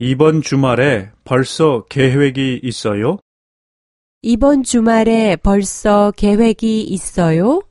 이번 주말에 벌써 계획이 있어요? 이번 주말에 벌써 계획이 있어요?